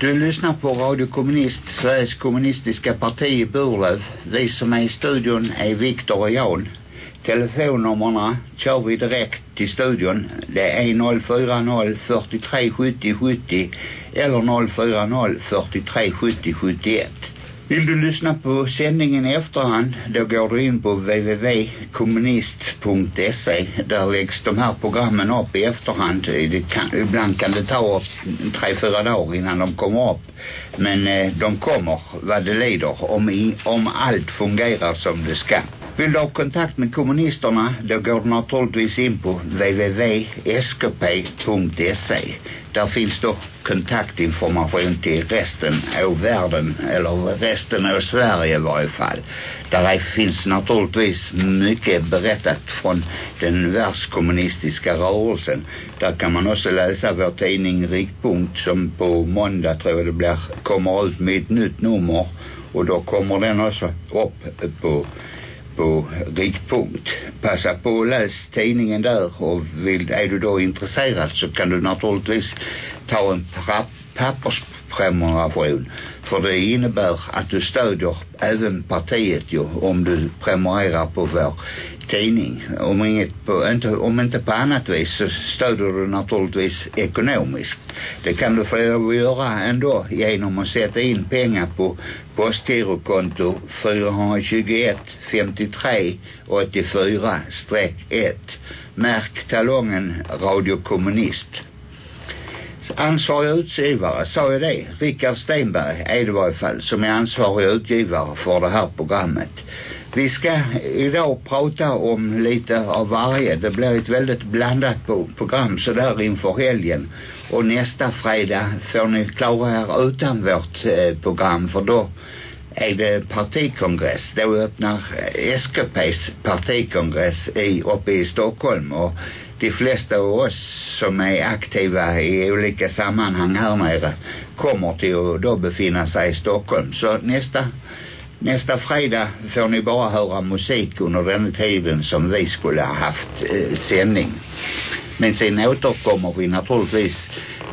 Du lyssnar på Radio Kommunist, Sveriges kommunistiska parti i Burlöv. Vi som är i studion är Viktor och Jan. Telefonnummerna kör vi direkt till studion. Det är 040 43 70 70 eller 040 43 70 71. Vill du lyssna på sändningen i efterhand då går du in på www.kommunist.se där läggs de här programmen upp i efterhand. Det kan, ibland kan det ta tre, fyra dagar innan de kommer upp. Men eh, de kommer vad det lider om, i, om allt fungerar som det ska vill du ha kontakt med kommunisterna då går du naturligtvis in på www.skp.se där finns då kontaktinformation till resten av världen eller resten av Sverige i varje fall. Där finns naturligtvis mycket berättat från den världskommunistiska rörelsen. Där kan man också läsa vår tidning Riktpunkt som på måndag tror jag det blir kommer ut med ett nytt nummer och då kommer den också upp på på riktpunkt. Passa på att läs tidningen där och vill, är du då intresserad så kan du naturligtvis ta en pappersprenumeration. För det innebär att du stödjer även partiet ju om du prenumererar på vår tidning. Om, inget på, inte, om inte på annat vis så stöder du naturligtvis ekonomiskt. Det kan du få göra ändå genom att sätta in pengar på postgirokonto 421 53 84 1. Märk talongen Radio Kommunist ansvarig utgivare, sa jag det? Rickard Stenberg är det i varje fall som är ansvarig utgivare för det här programmet. Vi ska idag prata om lite av varje. Det blir ett väldigt blandat program så där inför helgen. Och nästa fredag får ni klara er utan vårt eh, program för då är det partikongress. Då öppnar eh, SKPs partikongress i, uppe i Stockholm och de flesta av oss som är aktiva i olika sammanhang här nere kommer till att då befinna sig i Stockholm. Så nästa Nästa fredag får ni bara höra musik under den tiden som vi skulle ha haft eh, sändning. Men sen återkommer vi naturligtvis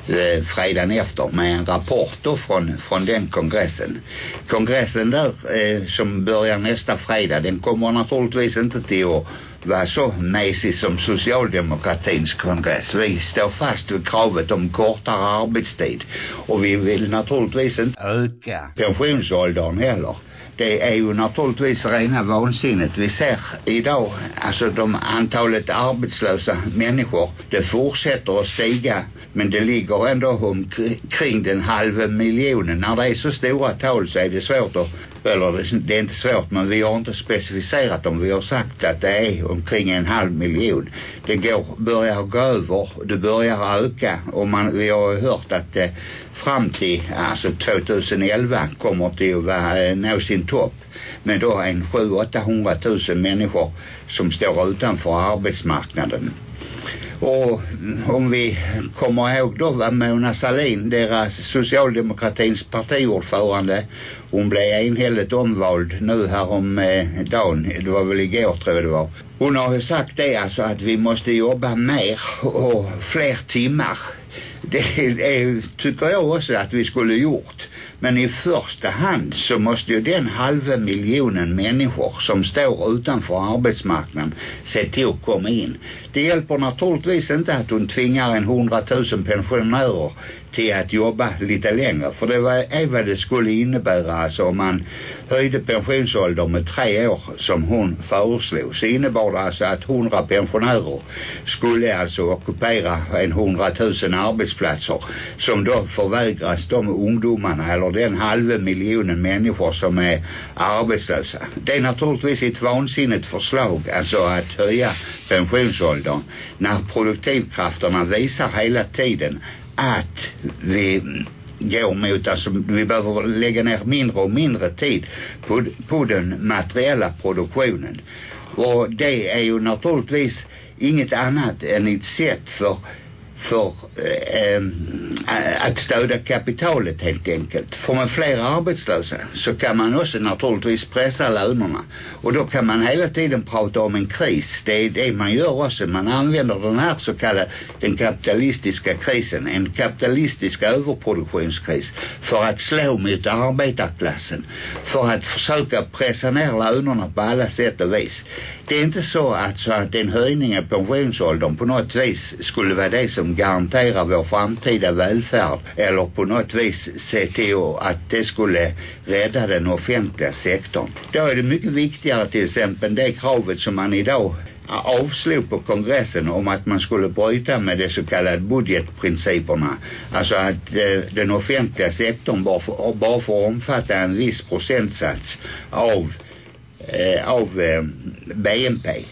eh, fredagen efter med en rapport då från, från den kongressen. Kongressen där eh, som börjar nästa fredag den kommer naturligtvis inte till att vara så mesig som socialdemokratins kongress. Vi står fast vid kravet om kortare arbetstid. Och vi vill naturligtvis inte öka. pensionsåldern heller det är ju naturligtvis rena vansinnet. Vi ser idag, alltså de antalet arbetslösa människor, det fortsätter att stiga. Men det ligger ändå omkring den halva miljonen. När det är så stora tal så är det svårt att eller det är inte svårt men vi har inte specificerat dem. Vi har sagt att det är omkring en halv miljon. Det går, börjar gå över, det börjar öka och man, vi har hört att eh, fram till alltså 2011 kommer det att vara, eh, nå sin topp med då en 700-800 000 människor som står utanför arbetsmarknaden. Och mm, om vi kommer ihåg då var Mona Salin, deras socialdemokratins partiordförande, hon blev enhälligt omvald nu här om eh, dagen, det var väl igår tror jag det var. Hon har ju sagt det alltså att vi måste jobba mer och fler timmar. Det är, tycker jag också att vi skulle gjort. Men i första hand så måste ju den halva miljonen människor som står utanför arbetsmarknaden se till att komma in. Det hjälper naturligtvis inte att hon tvingar en hundratusen pensionärer till att jobba lite längre. För det var, är vad det skulle innebära alltså om man höjde pensionsåldern med tre år som hon föreslog. Så innebar det alltså att hundra pensionärer skulle alltså ockupera en hundratusen arbetsplatser som då förvägras de ungdomarna eller den halva miljonen människor som är arbetslösa. Det är naturligtvis ett vansinnigt förslag alltså att höja pensionsåldern när produktivkrafterna visar hela tiden att vi går mot, alltså vi behöver lägga ner mindre och mindre tid på, på den materiella produktionen. Och det är ju naturligtvis inget annat än ett sätt för för eh, eh, att stödja kapitalet helt enkelt. Får man fler arbetslösa så kan man också naturligtvis pressa lönerna. Och då kan man hela tiden prata om en kris. Det är det man gör också. Man använder den här så kallade den kapitalistiska krisen, en kapitalistisk överproduktionskris för att slå mot arbetarklassen. För att försöka pressa ner lönerna på alla sätt och vis. Det är inte så att, så att en höjning av pensionsåldern på något vis skulle vara det som garanterar vår framtida välfärd eller på något vis se till att det skulle rädda den offentliga sektorn. Då är det mycket viktigare till exempel det kravet som man idag avslog på kongressen om att man skulle bryta med de så kallade budgetprinciperna. Alltså att eh, den offentliga sektorn bara får, bara får omfatta en viss procentsats av eh, av eh, BNP.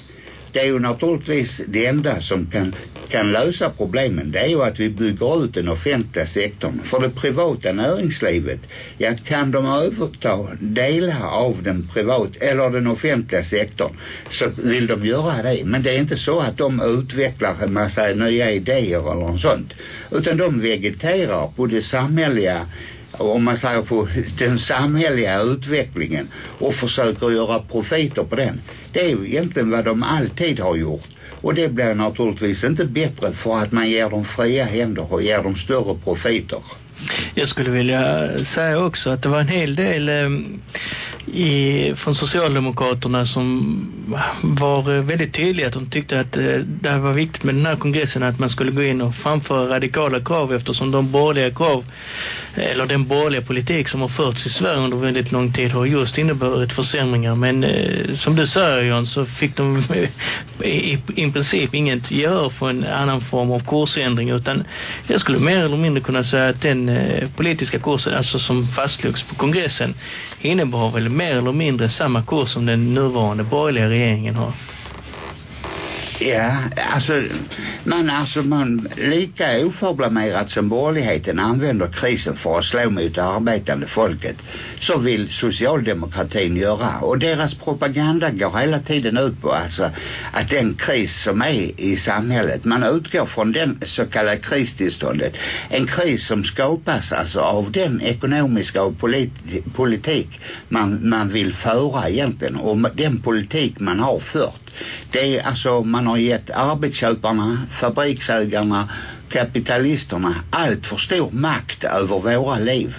Det är ju naturligtvis det enda som kan, kan lösa problemen. Det är ju att vi bygger ut den offentliga sektorn. För det privata näringslivet, ja kan de överta delar av den privat eller den offentliga sektorn så vill de göra det. Men det är inte så att de utvecklar en massa nya idéer eller något sånt. Utan de vegeterar på det samhälleliga om man säger på den samhälleliga utvecklingen och försöker göra profiter på den. Det är ju egentligen vad de alltid har gjort. Och det blir naturligtvis inte bättre för att man ger dem fria händer och ger dem större profiter. Jag skulle vilja säga också att det var en hel del eh, i, från Socialdemokraterna som var eh, väldigt tydliga. Att de tyckte att eh, det var viktigt med den här kongressen att man skulle gå in och framföra radikala krav eftersom de borgerliga krav eller den borgerliga politik som har förts i Sverige under väldigt lång tid har just inneburit försämringar. Men eh, som du säger Jan så fick de i, i princip inget gehör för en annan form av kursändring utan jag skulle mer eller mindre kunna säga att den politiska kursen alltså som fastslogs på kongressen innebar väl mer eller mindre samma kurs som den nuvarande borgerliga regeringen har. Ja, alltså men alltså man lika oförblommerat som borgerligheten använder krisen för att slå mot det arbetande folket så vill socialdemokratin göra. Och deras propaganda går hela tiden ut på alltså att den kris som är i samhället man utgår från den så kallade kristillståndet. En kris som skapas alltså av den ekonomiska och polit politik man, man vill föra egentligen och den politik man har fört. Det är alltså man har gett arbetsköparna, fabriksägarna, kapitalisterna allt för stor makt över våra liv.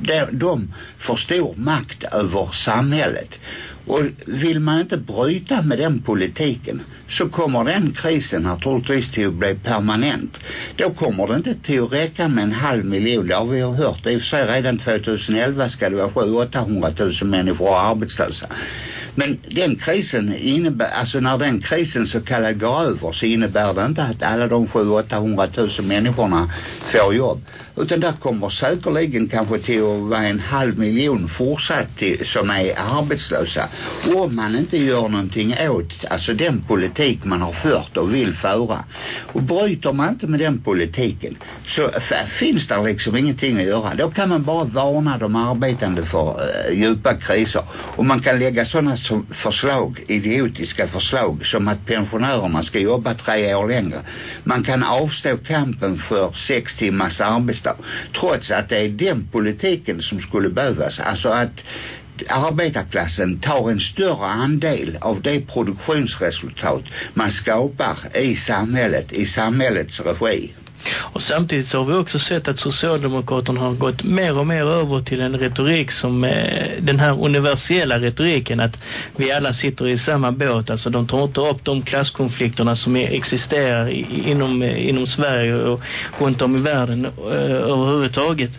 De, de får stor makt över samhället. Och vill man inte bryta med den politiken så kommer den krisen naturligtvis till att bli permanent. Då kommer det inte till att räcka med en halv miljon. Det har vi ju hört. I och för sig redan 2011 ska det vara 700-800 000 människor arbetslösa. Men den krisen innebär, alltså när den krisen så kallad går över så innebär det inte att alla de 700-800 000 människorna får jobb. Utan där kommer säkerligen kanske till att vara en halv miljon fortsatt till, som är arbetslösa. Om man inte gör någonting åt, alltså den politik man har fört och vill föra. Och bryter man inte med den politiken så finns det liksom ingenting att göra. Då kan man bara varna de arbetande för uh, djupa kriser. Och man kan lägga sådana som förslag, idiotiska förslag som att pensionärerna ska jobba tre år längre. Man kan avstå kampen för sex timmars arbetsdag trots att det är den politiken som skulle behövas. Alltså att arbetarklassen tar en större andel av det produktionsresultat man skapar i samhället, i samhällets regi. Och samtidigt så har vi också sett att Socialdemokraterna har gått mer och mer över till en retorik som eh, den här universella retoriken att vi alla sitter i samma båt. Alltså de tar inte upp de klasskonflikterna som existerar i, inom, eh, inom Sverige och runt om i världen eh, överhuvudtaget.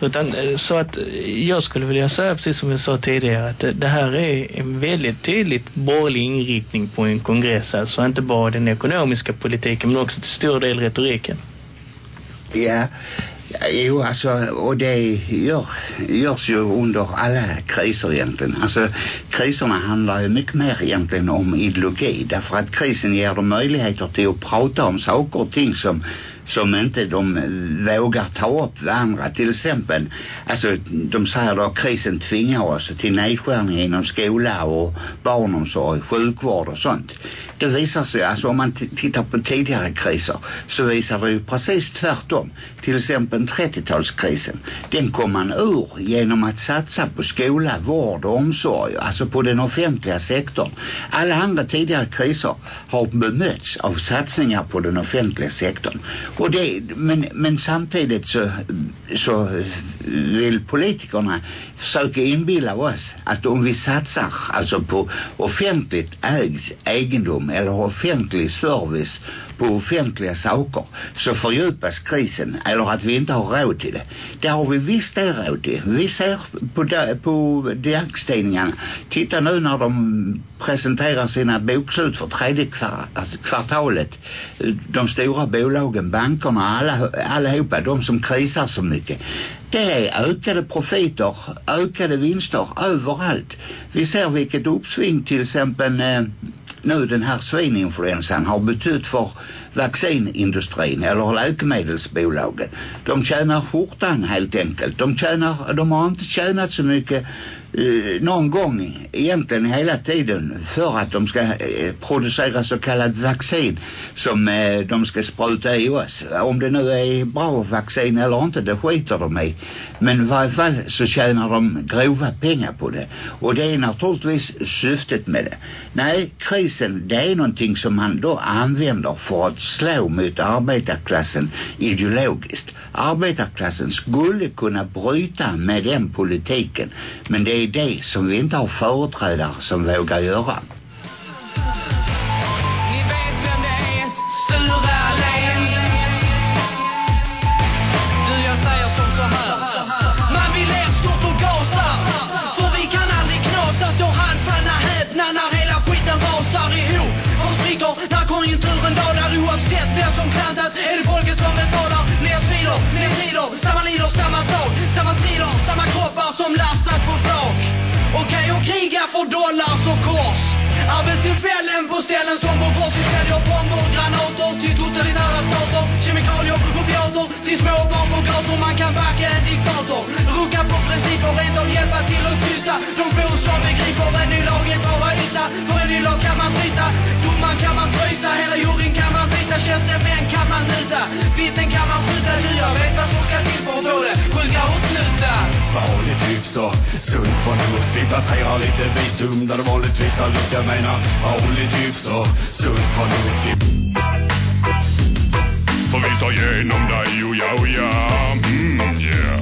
Utan eh, så att eh, jag skulle vilja säga precis som jag sa tidigare att det här är en väldigt tydligt borgerlig inriktning på en kongress. Alltså inte bara den ekonomiska politiken men också till stor del retoriken. Ja, jo alltså, och det gör, görs ju under alla kriser egentligen. Alltså kriserna handlar ju mycket mer egentligen om ideologi. Därför att krisen ger dem möjligheter till att prata om saker och ting som som inte de vågar ta upp varandra. Till exempel, alltså de säger då att krisen tvingar oss till nedskärning inom skola och barnomsorg, sjukvård och sånt. Det visar sig, alltså om man tittar på tidigare kriser så visar det ju precis tvärtom. Till exempel 30-talskrisen. Den kom man ur genom att satsa på skola, vård och omsorg, alltså på den offentliga sektorn. Alla andra tidigare kriser har bemötts av satsningar på den offentliga sektorn. Och det, men, men samtidigt så, så vill politikerna försöka inbilla oss att om vi satsar alltså på offentligt ägd egendom eller offentlig service på offentliga saker så fördjupas krisen eller att vi inte har råd till det. Det har vi visst det råd till. Vi ser på, på dagstidningarna. Titta nu när de presenterar sina bokslut för tredje alltså kvartalet. De stora bolagen, bankerna, alla, allihopa, de som krisar så mycket. Det är ökade profiter, ökade vinster överallt. Vi ser vilket uppsving till exempel eh, nu den här svininfluensan har betytt för vaccinindustrin eller läkemedelsbolagen. De tjänar skjortan helt enkelt. De tjänar, de har inte tjänat så mycket eh, någon gång egentligen hela tiden för att de ska eh, producera så kallad vaccin som eh, de ska spruta i oss. Om det nu är bra vaccin eller inte, det skiter de i. Men i varje fall så tjänar de grova pengar på det. Och det är naturligtvis syftet med det. Nej, krisen det är någonting som man då använder för att slå mot arbetarklassen ideologiskt. Arbetarklassen skulle kunna bryta med den politiken. Men det är det som vi inte har företrädare som vågar göra. Dollars och kors. Arbetstillfällen på ställen som Bofors. Vi säljer bomber och granater till totalitära stater. Kemikalier, till småbarn på gator. Man kan backa en diktator. Rucka på principer, rent av hjälpa till att tysta. De få som begriper en ny lag är bara yta. För en ny lag kan man bryta. Domaren kan man frysa. Hela juryn kan man byta. Tjänstemän kan man muta. Vittnen kan man skjuta. Du, jag vet vad som ska till för att få det sjuka och sluta. Vanligt hyfs och sunt förnuft Vi passerar lite visdom där det vanligtvis har luft Jag menar vanligt hyfs och sunt förnuft ta igenom dig, oh ja, oh ja. Mm, yeah.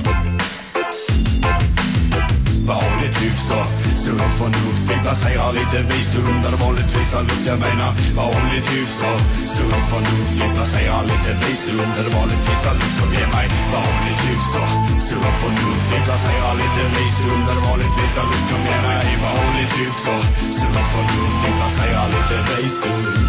Vad Vanligt hyfs och sunt förnuft Vi passerar lite visdom där det vanligtvis har luft Jag menar. Vad vanligt hyfs och sunt förnuft Vi passerar lite visdom där det vanligtvis har luft Kom ge mig. Vad vanligt hyfs och sunt förnuft Vi passerar lite visdom där det vanligtvis har luft Kom ge mig. Vad vanligt hyfs och sunt förnuft Vi passerar lite visdom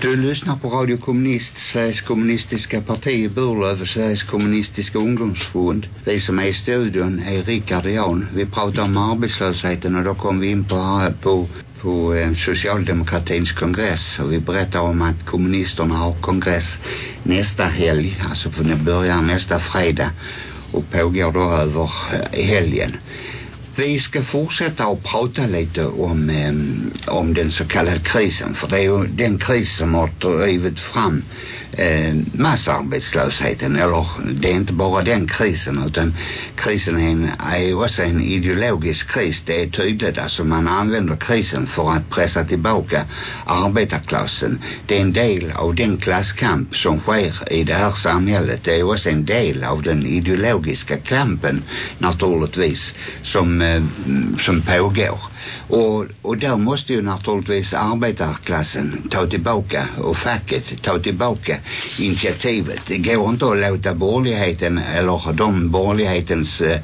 Du lyssnar på Radio Kommunist, Sveriges kommunistiska parti i Burlöv och Sveriges kommunistiska ungdomsförbund. Vi som är i studion är Rickard och Jan. Vi pratar om arbetslösheten och då kom vi in på, på, på eh, socialdemokratins kongress och vi berättar om att kommunisterna har kongress nästa helg, alltså för den börjar nästa fredag och pågår då över eh, helgen. Vi ska fortsätta att prata lite om, eh, om den så kallade krisen. För det är ju den kris som har drivit fram eh, massarbetslösheten. Eller det är inte bara den krisen utan krisen är, en, är också en ideologisk kris. Det är tydligt. Alltså man använder krisen för att pressa tillbaka arbetarklassen. Det är en del av den klasskamp som sker i det här samhället. Det är också en del av den ideologiska kampen naturligtvis som eh, som pågår. Och, och där måste ju naturligtvis arbetarklassen ta tillbaka och facket ta tillbaka initiativet. Det går inte att låta borgerligheten eller de borgerlighetens eh,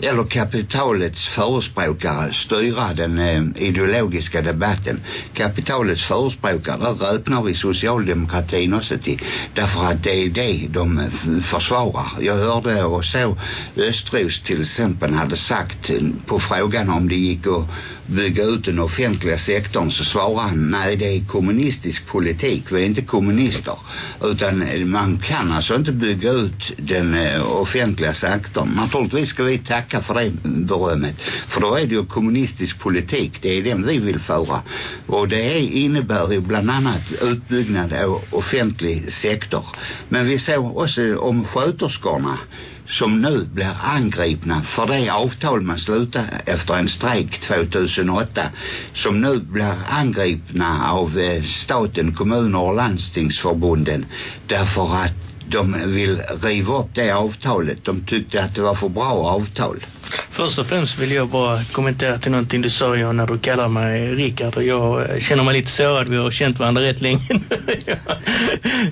eller kapitalets förespråkare styra den eh, ideologiska debatten. Kapitalets förespråkare, där räknar vi socialdemokratin också till. Därför att det är det de eh, försvarar. Jag hörde och så Östros till exempel hade sagt eh, på frågan om det gick att bygga ut den offentliga sektorn så svarar han nej det är kommunistisk politik, vi är inte kommunister utan eh, man kan alltså inte bygga ut den eh, offentliga sektorn. Naturligtvis ska vi tacka för det berömmet. För då är det ju kommunistisk politik, det är den vi vill föra. Och det innebär ju bland annat utbyggnad av offentlig sektor. Men vi såg också om sköterskorna som nu blir angripna för det avtal man slutade efter en strejk 2008 som nu blir angripna av eh, staten, kommuner och landstingsförbunden därför att de vill riva upp det avtalet. De tyckte att det var för bra avtal. Först och främst vill jag bara kommentera till någonting du sa John, när du kallar mig Rickard och jag eh, känner mig lite sårad. Vi har känt varandra rätt länge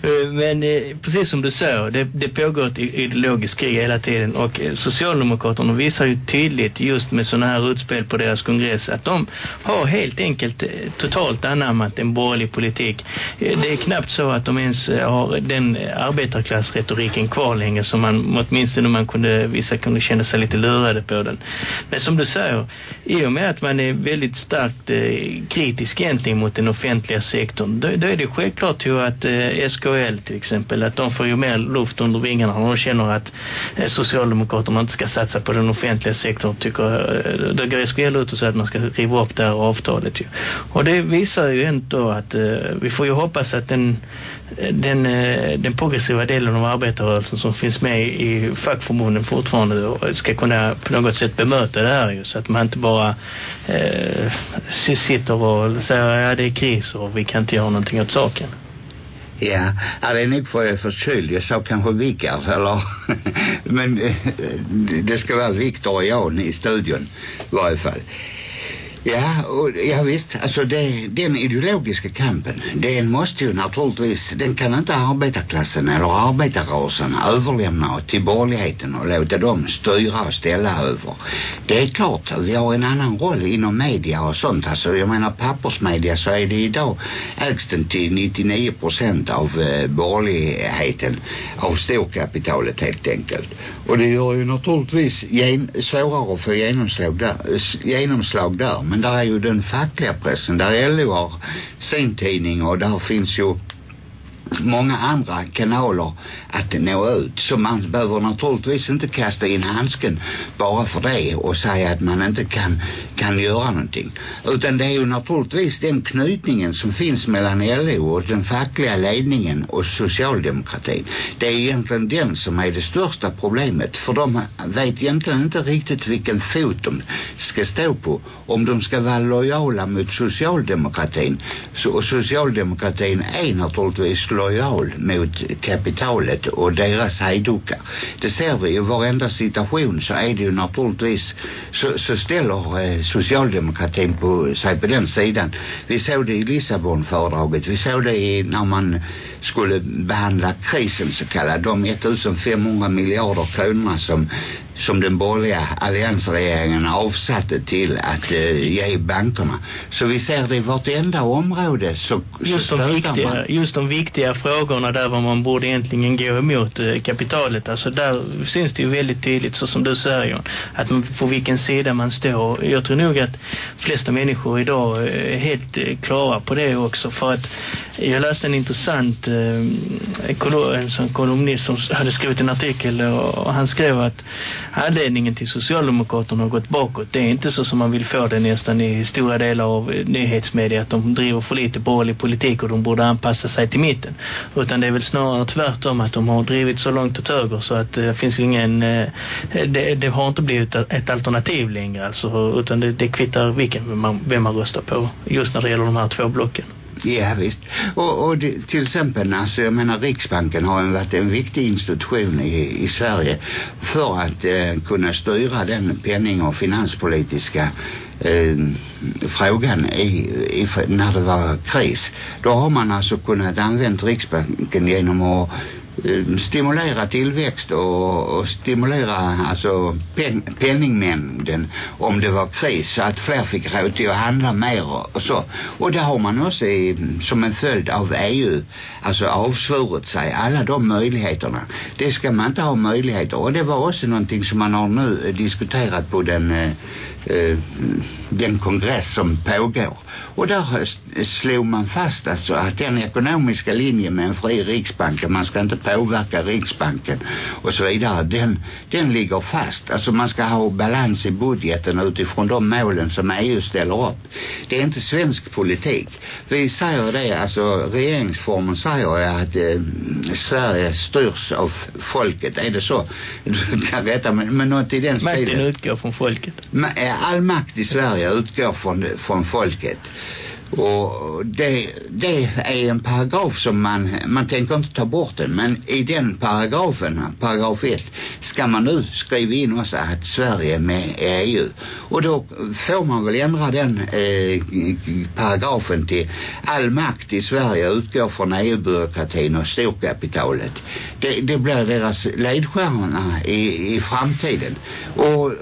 eh, Men eh, precis som du sa, det, det pågår ett ideologiskt krig hela tiden och eh, Socialdemokraterna visar ju tydligt just med sådana här utspel på deras kongress att de har helt enkelt totalt anammat en borgerlig politik. Det är knappt så att de ens har den arbetarklassretoriken kvar längre som man åtminstone man kunde, vissa kunde känna sig lite lurade på den. Men som du säger, i och med att man är väldigt starkt eh, kritisk egentligen mot den offentliga sektorn, då, då är det självklart ju att eh, SKL till exempel, att de får ju mer luft under vingarna och de känner att eh, Socialdemokraterna inte ska satsa på den offentliga sektorn tycker, eh, då går SKL ut och säger att man ska riva upp det här avtalet ju. Och det visar ju ändå att eh, vi får ju hoppas att den, den, eh, den progressiva delen av arbetarrörelsen som finns med i fackförbunden fortfarande ska kunna på något sätt bemöta det här ju, så att man inte bara eh, sitter och säger ja det är kris och vi kan inte göra någonting åt saken. Ja, ja det är nog för jag är förkyld. Jag sa kanske Vickard, eller? Men eh, det ska vara Viktor och Jan i studion i varje fall. Ja, och, ja visst. Alltså det, den ideologiska kampen, den måste ju naturligtvis, den kan inte arbetarklassen eller arbetarrörelsen överlämna till borgerligheten och låta dem styra och ställa över. Det är klart, vi har en annan roll inom media och sånt. Alltså jag menar pappersmedia så är det idag ägs den till 99 procent av eh, borgerligheten, av storkapitalet helt enkelt. Och det gör ju naturligtvis gen, svårare att få genomslag där, genomslag där. Men där är ju den fackliga pressen där LO har sin tidning och där finns ju många andra kanaler att nå ut. Så man behöver naturligtvis inte kasta in handsken bara för det och säga att man inte kan, kan göra någonting. Utan det är ju naturligtvis den knytningen som finns mellan LO och den fackliga ledningen och socialdemokratin. Det är egentligen den som är det största problemet. För de vet egentligen inte riktigt vilken fot de ska stå på. Om de ska vara lojala mot socialdemokratin. Så, och socialdemokratin är naturligtvis lojal mot kapitalet och deras hejdukar. Det ser vi i varenda situation så är det ju naturligtvis så, så ställer eh, socialdemokratin på sig på den sidan. Vi såg det i Lissabonfördraget. Vi såg det i, när man skulle behandla krisen så kallad. De 1500 miljarder kronorna som som den borgerliga alliansregeringen avsatte till att eh, ge bankerna. Så vi ser det i vartenda område så, just, så de viktiga, man. just de viktiga frågorna där var man borde egentligen gå emot eh, kapitalet. Alltså där syns det ju väldigt tydligt så som du säger att man, på vilken sida man står. Jag tror nog att flesta människor idag är helt eh, klara på det också för att jag läste en intressant eh, en kolumnist som hade skrivit en artikel och han skrev att anledningen till Socialdemokraterna har gått bakåt. Det är inte så som man vill få det nästan i stora delar av eh, nyhetsmedia att de driver för lite borgerlig politik och de borde anpassa sig till mitten. Utan det är väl snarare tvärtom att de har drivit så långt åt höger så att det finns ingen eh, det, det har inte blivit ett alternativ längre alltså, utan det, det kvittar vilken vem man, vem man röstar på just när det gäller de här två blocken. Ja visst. Och, och det, till exempel alltså jag menar Riksbanken har ju varit en viktig institution i, i Sverige för att eh, kunna styra den penning- och finanspolitiska eh, frågan i, i, när det var kris. Då har man alltså kunnat använda Riksbanken genom att Eh, stimulera tillväxt och, och stimulera alltså pen, penningmängden om det var kris så att fler fick råd till att handla mer och, och så. Och det har man också i, som en följd av EU alltså avsvurit sig alla de möjligheterna. Det ska man inte ha möjligheter och det var också någonting som man har nu eh, diskuterat på den eh, den kongress som pågår. Och där eh, slog man fast alltså att den ekonomiska linjen med en fri riksbank, man ska inte påverka riksbanken och så vidare, den, den ligger fast. Alltså man ska ha balans i budgeten utifrån de målen som EU ställer upp. Det är inte svensk politik. Vi säger det, alltså regeringsformen säger att eh, Sverige styrs av folket. Är det så? Du kan rätta mig, men något i den Makten stilen. utgår från folket. Eh, All makt i Sverige utgår från, från folket. Och det, det är en paragraf som man, man tänker inte ta bort den, men i den paragrafen, paragraf 1, ska man nu skriva in också att Sverige är med i EU. Och då får man väl ändra den eh, paragrafen till all makt i Sverige utgår från EU-byråkratin och storkapitalet. Det, det blir deras ledstjärna i, i framtiden. Och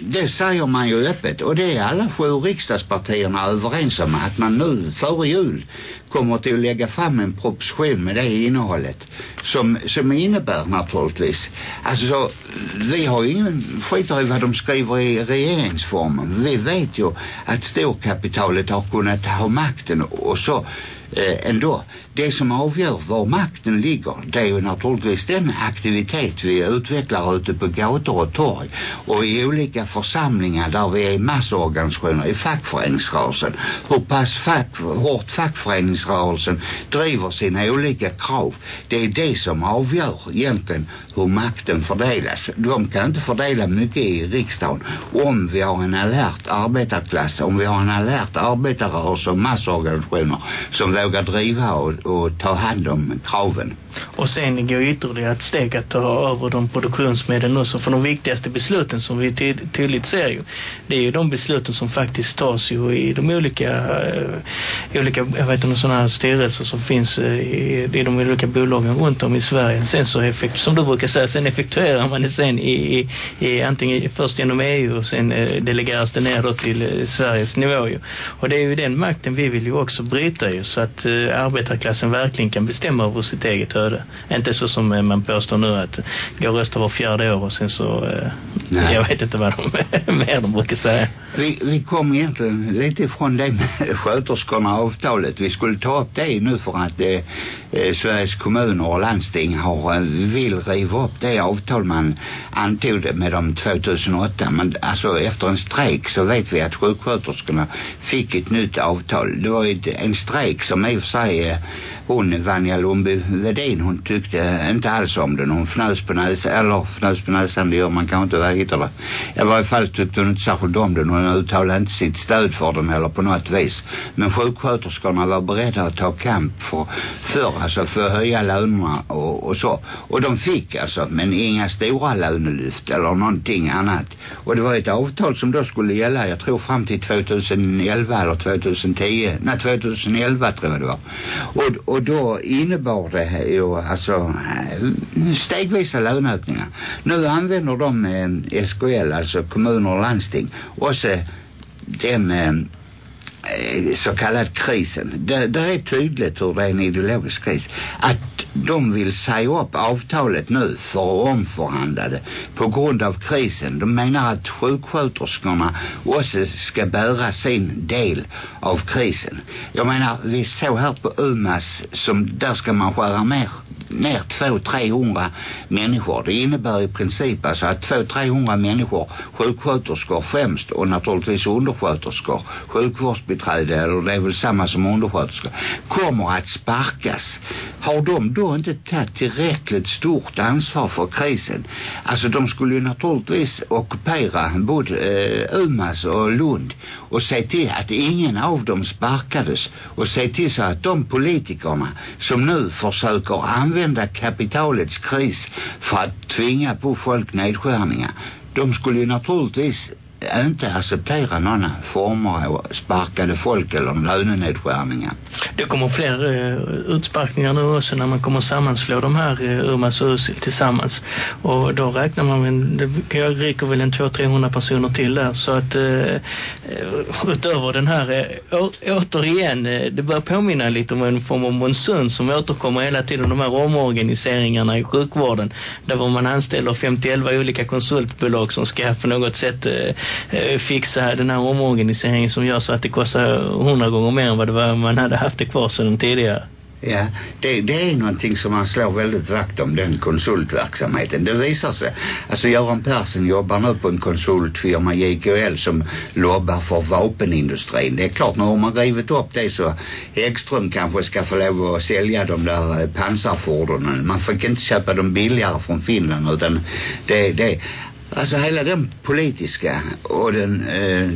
det säger man ju öppet och det är alla sju riksdagspartierna överens om att man nu före jul kommer till att lägga fram en proposition med det innehållet som, som innebär naturligtvis alltså vi har ju ingen skiter i vad de skriver i regeringsformen. Vi vet ju att storkapitalet har kunnat ha makten och så Eh, ändå. Det som avgör var makten ligger det är ju naturligtvis den aktivitet vi utvecklar ute på gator och torg och i olika församlingar där vi är massorganisationer i fackföreningsrörelsen. Hur pass fack, hårt fackföreningsrörelsen driver sina olika krav. Det är det som avgör egentligen hur makten fördelas. De kan inte fördela mycket i riksdagen om vi har en alert arbetarklass, om vi har en alert arbetarrörelse och massorganisationer som vågar driva och, och ta hand om kraven. Och sen går ytterligare ett steg att ta över de produktionsmedlen också. För de viktigaste besluten som vi ty tydligt ser ju, det är ju de besluten som faktiskt tas ju i de olika, eh, olika jag vet inte, sådana här styrelser som finns eh, i, i de olika bolagen runt om i Sverige. Sen så effekt, som du brukar säga, sen effektuerar man det sen i, i, i antingen först genom EU och sen eh, delegeras det ner då till eh, Sveriges nivå ju. Och det är ju den makten vi vill ju också bryta ju så att eh, arbetarklassen verkligen kan bestämma över sitt eget öde. Inte så som eh, man påstår nu att gå och rösta var fjärde år och sen så, eh, jag vet inte vad de mer de brukar säga. Vi, vi kom egentligen lite ifrån det med sköterskorna avtalet. Vi skulle ta upp det nu för att eh, eh, Sveriges kommuner och landsting har, vill riva upp det avtal man antog med dem 2008. Men alltså efter en strejk så vet vi att sjuksköterskorna fick ett nytt avtal. Det var ett, en strejk som i och för sig eh, hon Vanja Lundby Wedin hon tyckte inte alls om den. Hon fnös på näsan, eller fnös på näsan det gör man kanske inte vad heter det. I varje fall tyckte hon inte särskilt om den. Hon uttalade inte sitt stöd för den eller på något vis. Men sjuksköterskorna var beredda att ta kamp för, för alltså för att höja lönerna och, och så. Och de fick alltså, men inga stora lönelyft eller någonting annat. Och det var ett avtal som då skulle gälla, jag tror fram till 2011 eller 2010. Nej, 2011 tror jag det var. Och, och då innebar det ju alltså stegvisa löneökningar. Nu använder de eh, SKL, alltså kommuner och landsting, och så den eh, Eh, så kallad krisen. Det, det är tydligt hur det är en ideologisk kris. Att de vill säga upp avtalet nu för att omförhandla det på grund av krisen. De menar att sjuksköterskorna också ska bära sin del av krisen. Jag menar, vi såg här på UMAS som där ska man skära ner, ner 200-300 människor. Det innebär i princip alltså att 200-300 människor, sjuksköterskor främst och naturligtvis undersköterskor, sjukvårdsbiträde eller det är väl samma som undersköterskor, kommer att sparkas. Har de då inte tagit tillräckligt stort ansvar för krisen? Alltså de skulle ju naturligtvis ockupera både eh, Umas och Lund och se till att ingen av dem sparkades och se till så att de politikerna som nu försöker använda kapitalets kris för att tvinga på folk nedskärningar de skulle ju naturligtvis inte acceptera några former av sparkade folk eller lönenedskärningar. Det kommer fler eh, utsparkningar nu också när man kommer sammanslå de här eh, Urmas och Usil tillsammans. Och då räknar man med, det räcker väl en 200-300 personer till där. Så att eh, utöver den här, eh, å, återigen, eh, det börjar påminna lite om en form av monsun som återkommer hela tiden. De här omorganiseringarna i sjukvården. Där var man anställer 51 olika konsultbolag som ska på något sätt eh, Eh, fixa den här omorganiseringen som gör så att det kostar hundra gånger mer än vad det var man hade haft det kvar sedan tidigare. Ja, det, det är någonting som man slår väldigt vakt om, den konsultverksamheten. Det visar sig. Alltså Göran Persson jobbar nu på en konsultfirma, JKL, som lobbar för vapenindustrin. Det är klart, nu har man rivit upp det så Häggström kanske ska få lov att sälja de där eh, pansarfordonen. Man fick inte köpa dem billigare från Finland utan det, det Alltså hela den politiska och den eh,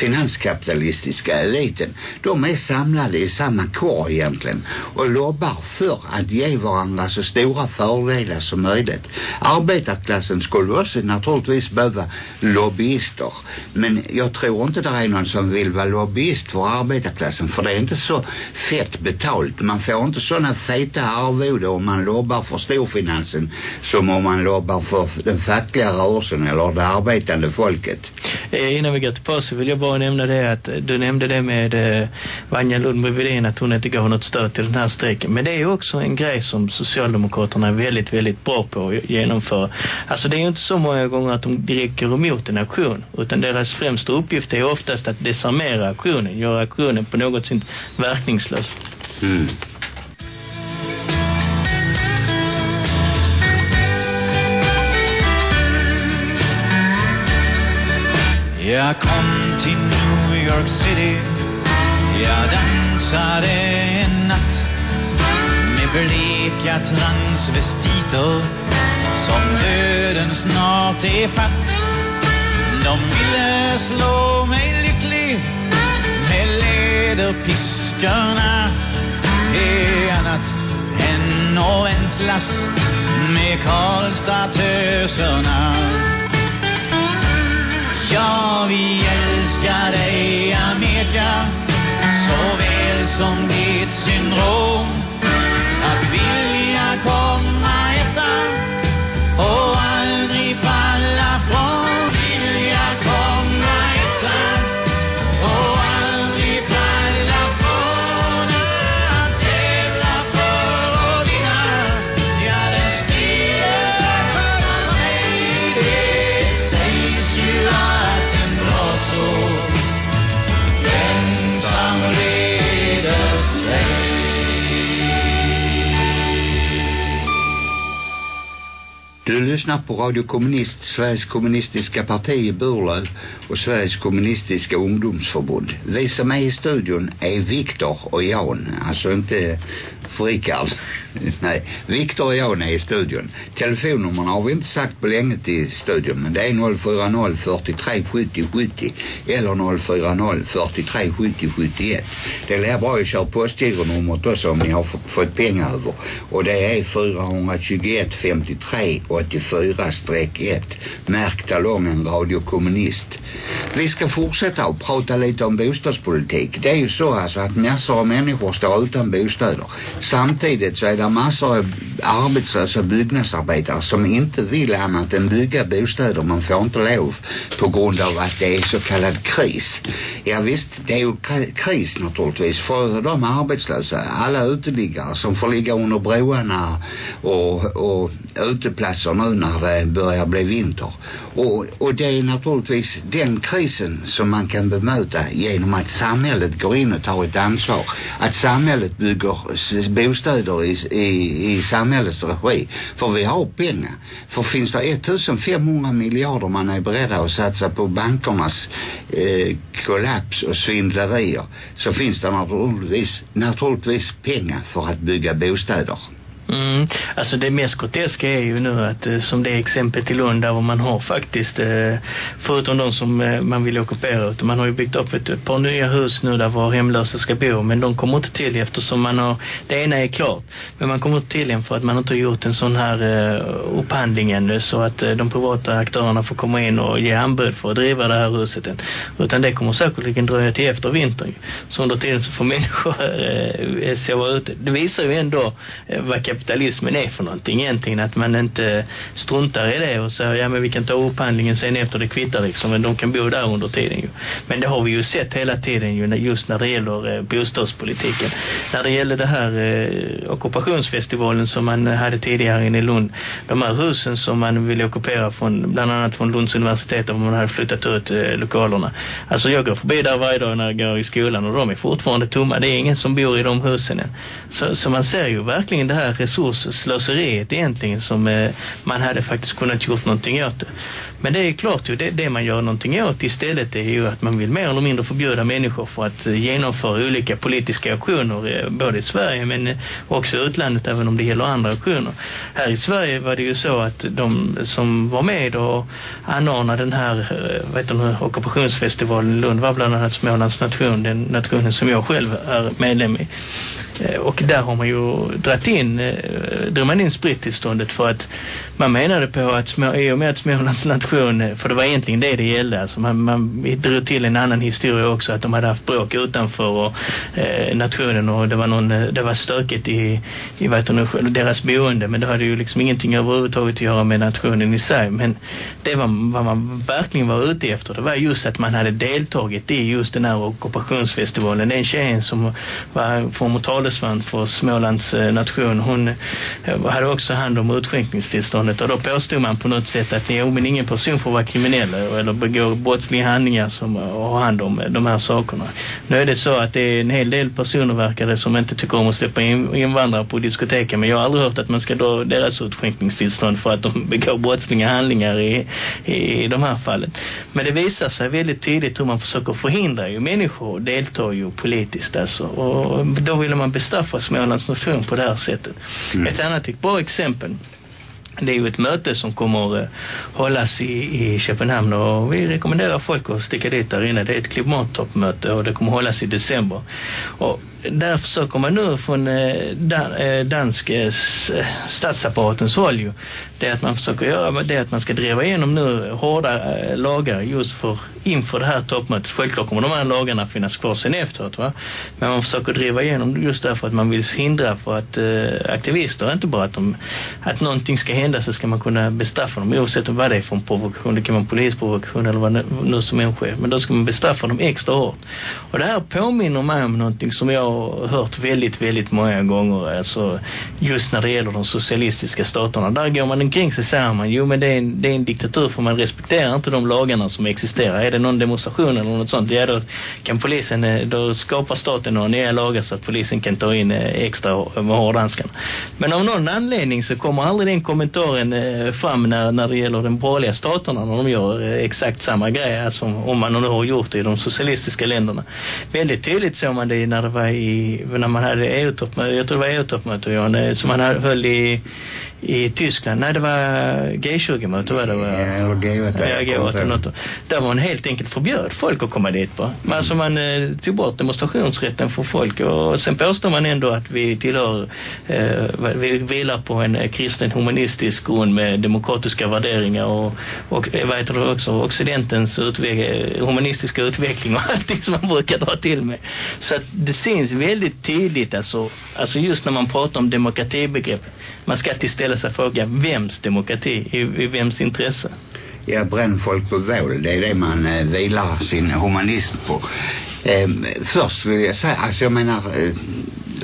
finanskapitalistiska eliten, de är samlade i samma kår egentligen och lobbar för att ge varandra så stora fördelar som möjligt. Arbetarklassen skulle också naturligtvis behöva lobbyister. Men jag tror inte det är någon som vill vara lobbyist för arbetarklassen för det är inte så fett betalt. Man får inte sådana feta arvode om man lobbar för storfinansen som om man lobbar för den fackliga rörelsen eller det arbetande folket. Eh, innan vi går till paus vill jag bara nämna det att du nämnde det med eh, Vanja Lundberg att hon inte gav något stöd till den här strejken. Men det är ju också en grej som Socialdemokraterna är väldigt, väldigt bra på att genomföra. Alltså det är ju inte så många gånger att de direkt går emot en aktion. Utan deras främsta uppgift är oftast att desarmera aktionen. Göra aktionen på något sätt verkningslös. Mm. Jag kom till New York City. Jag dansade en natt. Med bleka transvestiter Som döden snart är fatt. De ville slå mig lycklig Med läderpiskorna Är annat än en slass Med Karlstad-töserna. Ja, vi älskar dig Amerika Såväl som ditt syndrom. Lyssnar på Radio Kommunist, Sveriges kommunistiska parti i Burlöv och Sveriges kommunistiska ungdomsförbund. Vi som är i studion är Viktor och Jan, alltså inte Frikard. Nej, Viktor och jag är i studion. Telefonnumren har vi inte sagt på länge till studion, men det är 040 43 70 70 eller 040 43 70 71. Det är bra att köra postgironumret också om ni har fått pengar över. Och det är 421 53 84-1. Märk talongen Radio Kommunist. Vi ska fortsätta att prata lite om bostadspolitik. Det är ju så alltså att massor av människor står utan bostäder. Samtidigt så är det massor av arbetslösa byggnadsarbetare som inte vill annat än bygga bostäder. Man får inte lov på grund av att det är så kallad kris. Ja visst, det är ju kris naturligtvis för de arbetslösa. Alla uteliggare som får ligga under broarna och, och uteplatser nu när det börjar bli vinter. Och, och det är naturligtvis den krisen som man kan bemöta genom att samhället går in och tar ett ansvar. Att samhället bygger bostäder i, i, i samhällets regi. För vi har pengar. För finns det 1500 miljarder man är beredda att satsa på bankernas eh, kollaps och svindlerier så finns det naturligtvis, naturligtvis pengar för att bygga bostäder. Mm. Alltså det mest groteska är ju nu att eh, som det är exempel till Lund där man har faktiskt eh, förutom de som eh, man vill ockupera utan man har ju byggt upp ett, par nya hus nu där var hemlösa ska bo men de kommer inte till eftersom man har det ena är klart men man kommer inte till igen för att man inte har gjort en sån här upphandling ännu så att de privata aktörerna får komma in och ge anbud för att driva det här huset än. utan det kommer säkerligen dröja till efter vintern ju. så under tiden så får människor eh, sova ute det visar ju ändå eh, vad kapitalismen är för någonting egentligen. Att man inte struntar i det och säger ja men vi kan ta upphandlingen sen efter det kvittar liksom. Men de kan bo där under tiden ju. Men det har vi ju sett hela tiden ju just när det gäller eh, bostadspolitiken. När det gäller det här eh, ockupationsfestivalen som man hade tidigare inne i Lund. De här husen som man ville ockupera från, bland annat från Lunds universitet där man hade flyttat ut eh, lokalerna. Alltså jag går förbi där varje dag när jag går i skolan och de är fortfarande tomma. Det är ingen som bor i de husen än. Så, så man ser ju verkligen det här resursslöseriet egentligen som eh, man hade faktiskt kunnat gjort någonting åt det. Men det är klart ju, det, det man gör någonting åt istället är ju att man vill mer eller mindre förbjuda människor för att eh, genomföra olika politiska aktioner eh, både i Sverige men eh, också i utlandet även om det gäller andra aktioner. Här i Sverige var det ju så att de som var med och anordnade den här eh, vad heter det, ockupationsfestivalen i Lund var bland annat Smålands nation, den nationen som jag själv är medlem i. Eh, och där har man ju dratt in, eh, drog man in sprittillståndet för att man menade på att små, i och med att Smålands nation, eh, för det var egentligen det det gällde, alltså man, man drog till en annan historia också att de hade haft bråk utanför och, eh, nationen och det var någon, eh, det var stökigt i, i vad heter det, deras boende men det hade ju liksom ingenting överhuvudtaget att göra med nationen i sig. Men det var vad man verkligen var ute efter det var just att man hade deltagit i just den här ockupationsfestivalen. Den tjejen som var form talesman för Smålands eh, nation hon eh, hade också hand om utskänkningstillstånd tillståndet och då påstod man på något sätt att jo, men ingen person får vara kriminell eller begå brottsliga handlingar som har hand om de här sakerna. Nu är det så att det är en hel del personer verkade som inte tycker om att släppa in invandrare på diskoteken men jag har aldrig hört att man ska dra deras utskänkningstillstånd för att de begår brottsliga handlingar i, i, i de här fallen. Men det visar sig väldigt tydligt hur man försöker förhindra ju människor deltar ju politiskt alltså och då vill man bestraffa Smålands nation på det här sättet. Mm. Ett annat bra exempel det är ju ett möte som kommer eh, hållas i, i Köpenhamn och vi rekommenderar folk att sticka dit där inne. Det är ett klimattoppmöte och det kommer hållas i december. Och där försöker man nu från eh, eh, dansk eh, statsapparatens håll ju, det är att man försöker göra det att man ska driva igenom nu hårda lagar just för inför det här toppmötet. Självklart kommer de här lagarna finnas kvar sen efteråt va. Men man försöker driva igenom just därför att man vill hindra för att eh, aktivister, inte bara att de att någonting ska hända så ska man kunna bestraffa dem oavsett vad det är för en provokation. Det kan vara polisprovokation eller vad nu som än sker. Men då ska man bestraffa dem extra hårt. Och det här påminner mig om någonting som jag hört väldigt, väldigt många gånger. Alltså just när det gäller de socialistiska staterna. Där går man omkring sig säger man, jo men det är, en, det är en diktatur för man respekterar inte de lagarna som existerar. Är det någon demonstration eller något sånt, ja då kan polisen, eh, då skapar staten några nya lagar så att polisen kan ta in eh, extra med hårdanskan. Men av någon anledning så kommer aldrig den kommentaren eh, fram när, när det gäller de borgerliga staterna när de gör exakt samma grej alltså om man nu har gjort det i de socialistiska länderna. Väldigt tydligt såg man det när det var i, när man hade EU-toppmöte, jag tror det var EU-toppmöte som man höll i i Tyskland. Nej, det var G20-möte var det var. Ja, G8. Ja, G8 något. Där man helt enkelt förbjöd folk att komma dit på. Mm. Alltså man eh, tog bort demonstrationsrätten för folk och sen påstår man ändå att vi tillhör eh, vi vilar på en eh, kristen humanistisk grund med demokratiska värderingar och, och eh, vad heter det också occidentens utveck humanistiska utveckling och allting som man brukar dra till med. Så att det syns väldigt tydligt alltså, alltså just när man pratar om demokratibegrepp man ska alltid ställa sig frågan vems demokrati, i, i vems intresse? Ja, bränn folk på våld, det är det man eh, vilar sin humanism på. Eh, först vill jag säga, alltså jag menar, eh,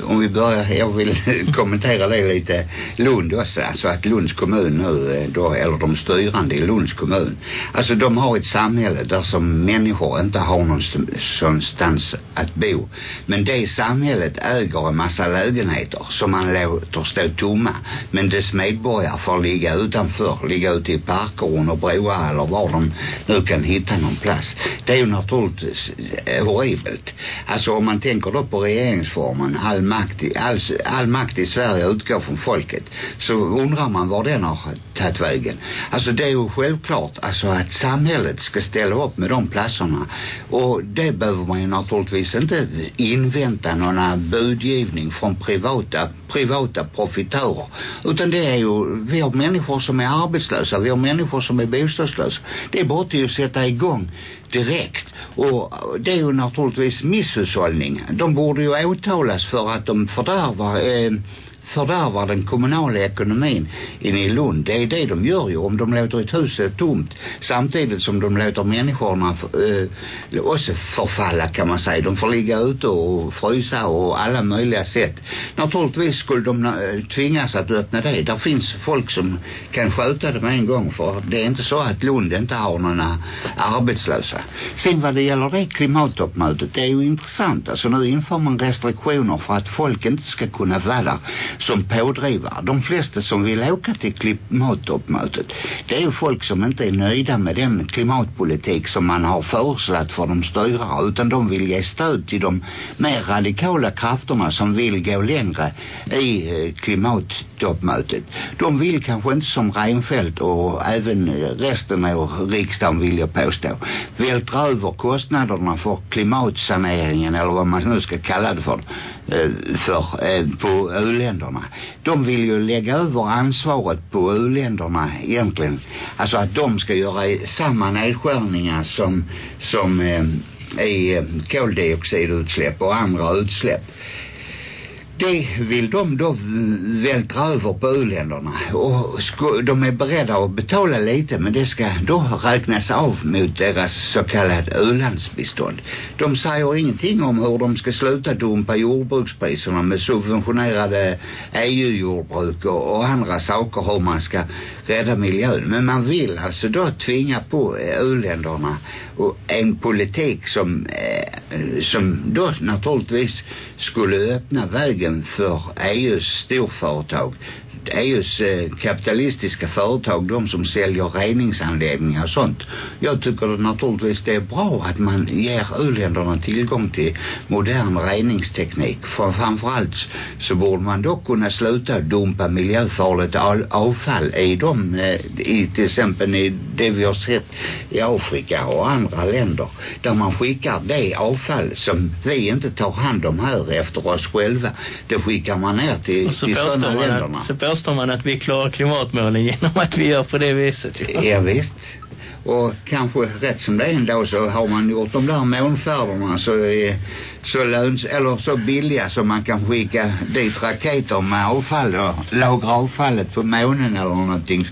om vi börjar, jag vill kommentera det lite, Lund också, alltså att Lunds kommun nu eh, då, eller de styrande i Lunds kommun, alltså de har ett samhälle där som människor inte har någonstans att bo. Men det samhället äger en massa lägenheter som man låter stå tomma. Men dess medborgare får ligga utanför, ligga ute i parker under broar eller var de nu kan hitta någon plats. Det är ju naturligtvis eh, horribelt. Alltså om man tänker då på regeringsformen, all makt, i, all, all makt i Sverige utgår från folket. Så undrar man var den har tagit vägen. Alltså det är ju självklart alltså att samhället ska ställa upp med de platserna. Och det behöver man ju naturligtvis inte invänta några budgivning från privata, privata profitörer. Utan det är ju, vi har människor som är arbetslösa, vi har människor som är bostadslösa. Det är bara till att sätta igång direkt. Och det är ju naturligtvis misshushållning. De borde ju åtalas för att de fördärvar eh, fördärvar den kommunala ekonomin inne i Lund. Det är det de gör ju om de låter ett hus tomt samtidigt som de låter människorna eh, också förfalla kan man säga. De får ligga ute och frysa och alla möjliga sätt. Naturligtvis skulle de eh, tvingas att öppna det. Där finns folk som kan sköta det med en gång för det är inte så att Lund inte har några arbetslösa. Sen vad det gäller det klimattoppmötet, det är ju intressant. Alltså nu inför man restriktioner för att folk inte ska kunna vara där som pådrivare. De flesta som vill åka till klimattoppmötet, det är ju folk som inte är nöjda med den klimatpolitik som man har föreslagit för de styrare utan de vill ge stöd till de mer radikala krafterna som vill gå längre i eh, klimattoppmötet. De vill kanske inte som Reinfeldt och även eh, resten av riksdagen vill jag påstå vältra över kostnaderna för klimatsaneringen eller vad man nu ska kalla det för, Eh, för eh, på u-länderna. De vill ju lägga över ansvaret på u-länderna egentligen. Alltså att de ska göra samma nedskärningar som, som eh, i eh, koldioxidutsläpp och andra utsläpp det vill de då vältra över på u-länderna och de är beredda att betala lite men det ska då räknas av mot deras så kallade u-landsbistånd. De säger ingenting om hur de ska sluta dumpa jordbrukspriserna med subventionerade EU-jordbruk och, och andra saker hur man ska rädda miljön. Men man vill alltså då tvinga på u-länderna och en politik som, eh, som då naturligtvis skulle öppna vägen för EUs storföretag EUs eh, kapitalistiska företag, de som säljer reningsanläggningar och sånt. Jag tycker naturligtvis det är bra att man ger u-länderna tillgång till modern reningsteknik. För framförallt så borde man då kunna sluta dumpa miljöfarligt avfall i dem, eh, i till exempel i det vi har sett i Afrika och andra länder. Där man skickar det avfall som vi inte tar hand om här efter oss själva. Det skickar man ner till, till sådana länderna. Så påstår man att vi klarar klimatmålen genom att vi gör på det viset. Ja, visst. Och kanske rätt som det är ändå så har man gjort de där månfärderna så, är, så löns, eller så billiga som man kan skicka dit raketer med avfall och lagra avfallet på månen eller någonting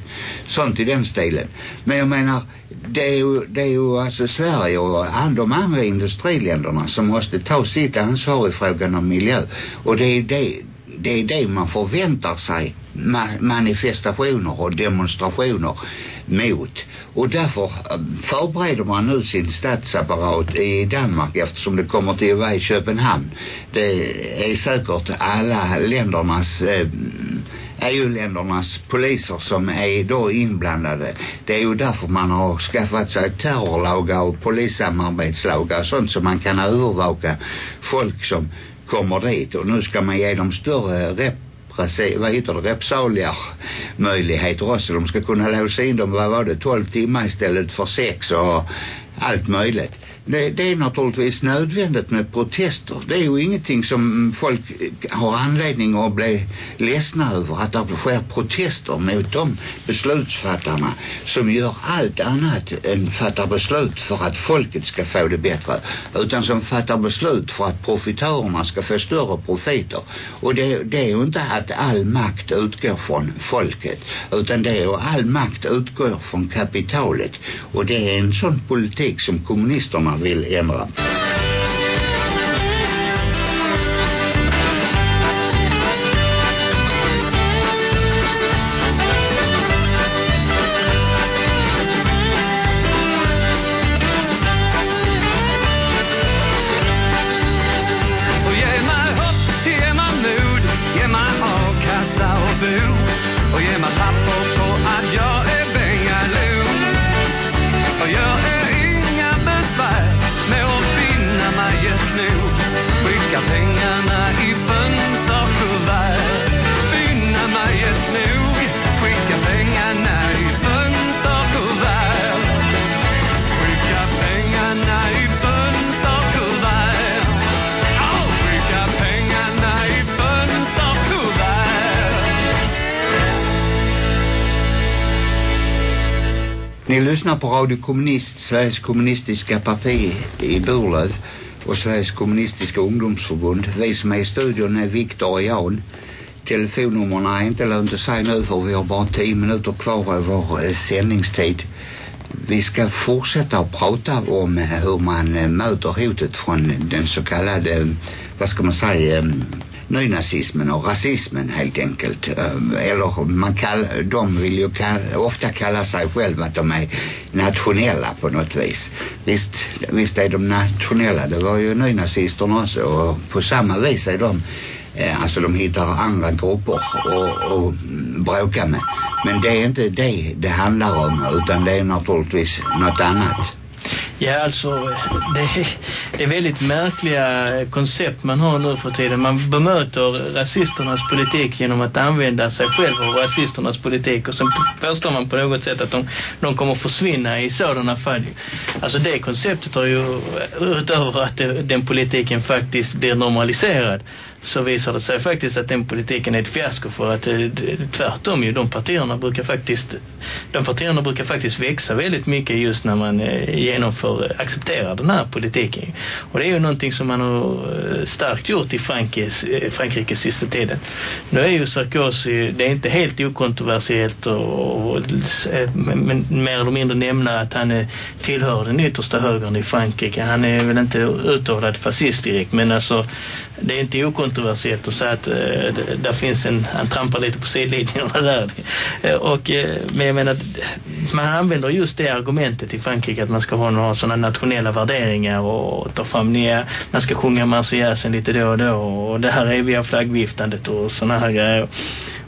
sånt i den stilen. Men jag menar, det är ju, det är ju alltså Sverige och de andra industriländerna som måste ta sitt ansvar i frågan om miljö. Och det är ju det, det är det man förväntar sig ma manifestationer och demonstrationer mot. Och därför eh, förbereder man nu sin statsapparat i Danmark eftersom det kommer till att vara i Köpenhamn. Det är säkert alla ländernas eh, EU-ländernas poliser som är då inblandade. Det är ju därför man har skaffat sig terrorlagar och polissamarbetslagar och sånt som man kan övervaka folk som kommer dit och nu ska man ge dem större rep vad heter det, repsalier möjligheter också. De ska kunna låsa in dem, vad var det, 12 timmar istället för sex och allt möjligt det, det är naturligtvis nödvändigt med protester. Det är ju ingenting som folk eh, har anledning att bli ledsna över att det sker protester mot de beslutsfattarna som gör allt annat än fattar beslut för att folket ska få det bättre utan som fattar beslut för att profitörerna ska få större profiter och det, det är ju inte att all makt utgår från folket utan det är ju all makt utgår från kapitalet och det är en sån politik som kommunisterna vill ändra. Ni lyssnar på Radio Kommunist, Sveriges kommunistiska parti i Burlöv och Sveriges kommunistiska ungdomsförbund. Vi som är i studion är Viktor och Jan. telefonnumren är inte lönt att säga nu för vi har bara tio minuter kvar av vår eh, sändningstid. Vi ska fortsätta att prata om eh, hur man eh, möter hotet från den så kallade, eh, vad ska man säga, nynazismen och rasismen helt enkelt. Eh, eller man kallar, de vill ju kalla, ofta kalla sig själva att de är nationella på något vis. Visst, visst är de nationella, det var ju nynazisterna också och på samma vis är de eh, alltså de hittar andra grupper och, och bråkar med. Men det är inte det det handlar om utan det är naturligtvis något annat. Ja, alltså det, är- det är väldigt märkliga koncept man har nu för tiden. Man bemöter rasisternas politik genom att använda sig själv av rasisternas politik och sen påstår man på något sätt att de, de kommer försvinna i sådana fall. Alltså det konceptet har ju utöver att det, den politiken faktiskt blir normaliserad så visar det sig faktiskt att den politiken är ett fiasko för att eh, tvärtom ju de partierna brukar faktiskt de partierna brukar faktiskt växa väldigt mycket just när man eh, genomför, eh, accepterar den här politiken. Och det är ju någonting som man har starkt gjort i Frankrikes, Frankrike sista tiden. Nu är ju Sarkozy, det är inte helt okontroversiellt och, och men, mer eller mindre nämna att han tillhör den yttersta högern i Frankrike. Han är väl inte uttalad fascist direkt men alltså det är inte okontroversiellt att säga att eh, där finns en, han trampar lite på sidlinjerna där. Eh, och, eh, men jag menar, man använder just det argumentet i Frankrike att man ska ha några sådana nationella värderingar och ta fram nya, man ska sjunga Marseillaisen lite då och då och det här eviga flaggviftandet och sådana här grejer.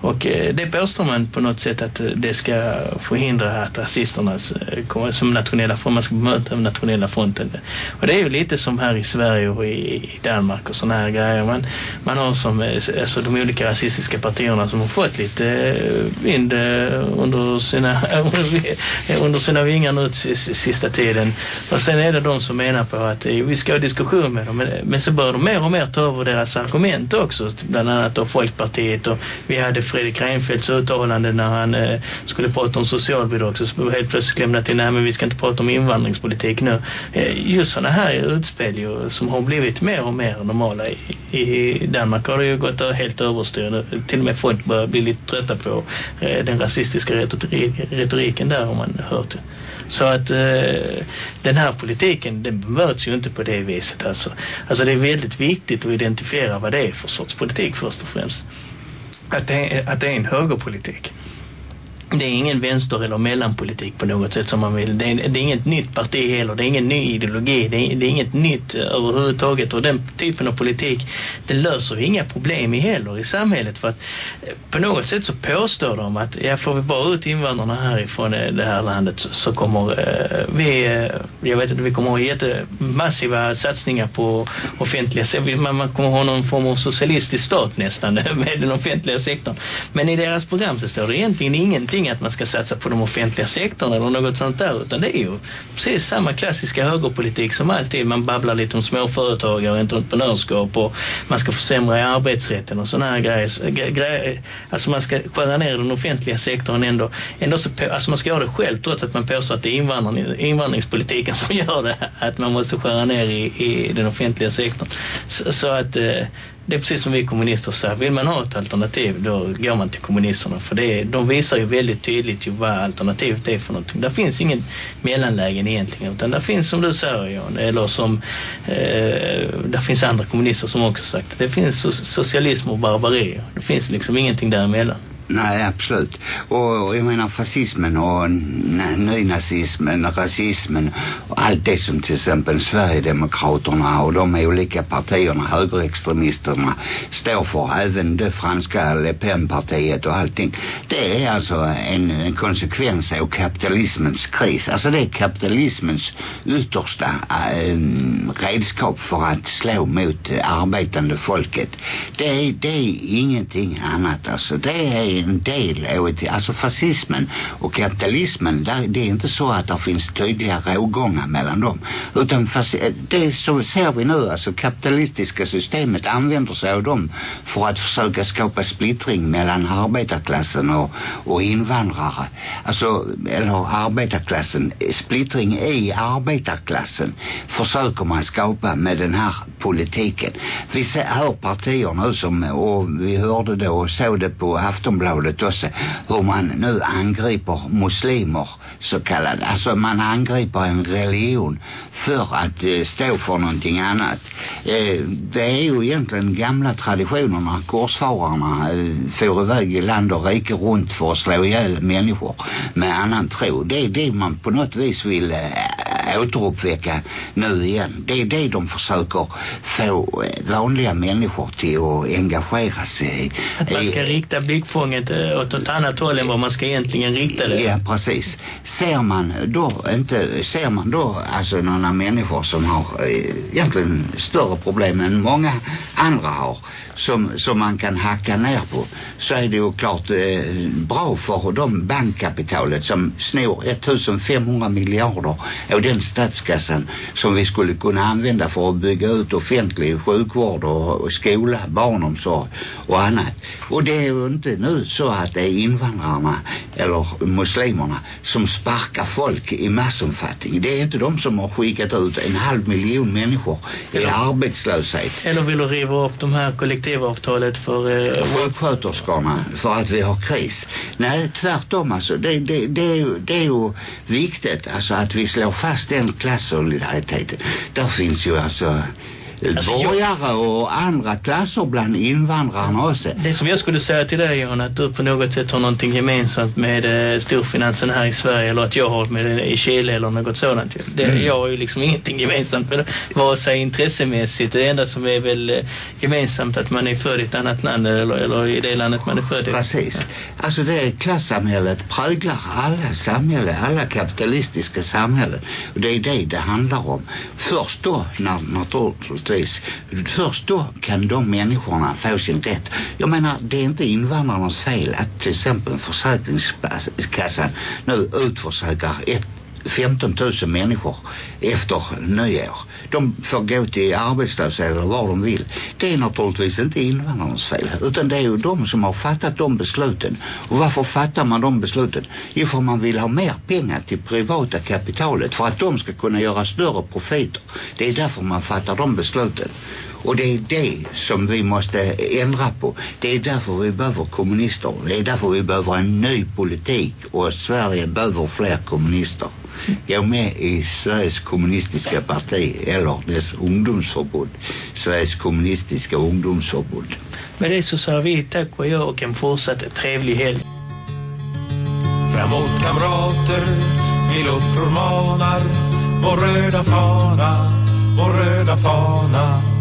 Och eh, det påstår man på något sätt att eh, det ska förhindra att rasisterna eh, kommer som nationella front, man ska bemöta den nationella fronten. Och det är ju lite som här i Sverige och i, Danmark och sådana här grejer. Man, man har som alltså de olika rasistiska partierna som har fått lite vind under sina under sina vingar nu sista tiden. Och sen är det de som menar på att vi ska ha diskussion med dem. Men, men så bör de mer och mer ta över deras argument också. Bland annat då Folkpartiet och vi hade Fredrik Reinfeldts uttalande när han eh, skulle prata om socialbidrag så helt plötsligt lämna till nej men vi ska inte prata om invandringspolitik nu. Eh, just sådana här utspel ju, som har blivit mer och mer normala i, i Danmark har det ju gått helt överstyr. Nu, Till och med folk börjar bli lite trötta på eh, den rasistiska retoriken där har man hört. Så att eh, den här politiken den bemöts ju inte på det viset alltså. Alltså det är väldigt viktigt att identifiera vad det är för sorts politik först och främst. Att det är, att det är en högerpolitik. Det är ingen vänster eller mellanpolitik på något sätt som man vill. Det är, det är inget nytt parti heller. Det är ingen ny ideologi. Det är, det är inget nytt eh, överhuvudtaget. Och den typen av politik, den löser ju inga problem i heller i samhället. För att eh, på något sätt så påstår de att ja, får vi bara ut invandrarna härifrån eh, det här landet så, så kommer eh, vi, eh, jag vet inte, vi kommer ha jättemassiva satsningar på offentliga sektorn. man, man kommer ha någon form av socialistisk stat nästan med den offentliga sektorn. Men i deras program så står det egentligen ingenting att man ska satsa på de offentliga sektorn eller något sånt där utan det är ju precis samma klassiska högerpolitik som alltid. Man babblar lite om småföretagare och entreprenörskap och man ska försämra i arbetsrätten och sådana här grejer. Gre- grejer. Alltså man ska skära ner den offentliga sektorn ändå. ändå så, på- alltså man ska göra det själv trots att man påstår att det är invandring, invandringspolitiken som gör det. Att man måste skära ner i, i den offentliga sektorn. Så, så att eh, det är precis som vi kommunister säger. Vill man ha ett alternativ då går man till kommunisterna. För det, de visar ju väldigt tydligt ju vad alternativet är för någonting. Där finns ingen mellanlägen egentligen. Utan där finns som du säger Jan. Eller som eh, där finns andra kommunister som också sagt. Det finns socialism och barbari. Det finns liksom ingenting däremellan. Nej, absolut. Och, och jag menar fascismen och nynazismen, rasismen och allt det som till exempel Sverigedemokraterna och de olika partierna, högerextremisterna står för, även det franska Le Pen-partiet och allting. Det är alltså en, en konsekvens av kapitalismens kris. Alltså det är kapitalismens yttersta äh, redskap för att slå mot arbetande folket. Det är, det är ingenting annat alltså. Det är en del åt, alltså fascismen och kapitalismen, där, det är inte så att det finns tydliga rågångar mellan dem. Utan fast, det så ser vi nu, alltså kapitalistiska systemet använder sig av dem för att försöka skapa splittring mellan arbetarklassen och, och invandrare. Alltså, eller arbetarklassen, splittring i arbetarklassen försöker man skapa med den här politiken. Vi ser, hör partier nu som, och vi hörde det och såg det på Aftonbladet också, hur man nu angriper muslimer så kallade. Alltså man angriper en religion för att eh, stå för någonting annat. Eh, det är ju egentligen gamla traditionerna. Korsfararna eh, får iväg i land och rike runt för att slå ihjäl människor med annan tro. Det är det man på något vis vill eh, återuppväcka nu igen. Det är det de försöker få vanliga människor till att engagera sig i. Att man ska rikta blickfånget åt ett annat håll än vad man ska egentligen rikta det. Ja, precis. Ser man då inte, ser man då alltså människor som har eh, egentligen större problem än många andra har som, som man kan hacka ner på så är det ju klart eh, bra för de bankkapitalet som snor 1500 miljarder av den statskassan som vi skulle kunna använda för att bygga ut offentlig sjukvård och, och skola, barnomsorg och annat. Och det är ju inte nu så att det är invandrarna eller muslimerna som sparkar folk i massomfattning. Det är inte de som har skickat ut en halv miljon människor i arbetslöshet. Eller vill du riva upp de här kollektivavtalet för... Eh, sjuksköterskorna för att vi har kris. Nej, tvärtom alltså. Det, det, det, är, ju, det är ju viktigt alltså att vi slår fast den klassolidariteten. Där finns ju alltså Alltså, jag- borgare och andra klasser bland invandrarna också. Det som jag skulle säga till dig Jan, att du på något sätt har någonting gemensamt med eh, storfinansen här i Sverige eller att jag har med det i Chile eller något sådant. Det, Mm. Jag har ju liksom ingenting gemensamt med det, vare sig intressemässigt. Det enda som är väl eh, gemensamt att man är född i ett annat land eller, eller i det landet man är född i. Precis. Alltså det klassamhället präglar alla samhällen, alla kapitalistiska samhällen. Och det är det det handlar om. Först då, när, naturligtvis, först då kan de människorna få sin rätt. Jag menar, det är inte invandrarnas fel att till exempel Försäkringskassan nu utförsäkrar ett 15 000 människor efter nyår. De får gå till arbetslöshet eller vad de vill. Det är naturligtvis inte invandrarnas fel. Utan det är ju de som har fattat de besluten. Och varför fattar man de besluten? Jo, för man vill ha mer pengar till privata kapitalet. För att de ska kunna göra större profiter. Det är därför man fattar de besluten. Och det är det som vi måste ändra på. Det är därför vi behöver kommunister. Det är därför vi behöver en ny politik. Och Sverige behöver fler kommunister. Gå med i Sveriges kommunistiska parti eller dess ungdomsförbund. Sveriges kommunistiska ungdomsförbund. Med det så säger vi tack och jag och en fortsatt trevlig helg. Framåt kamrater, till uppror manar Vår röda fana, vår röda fana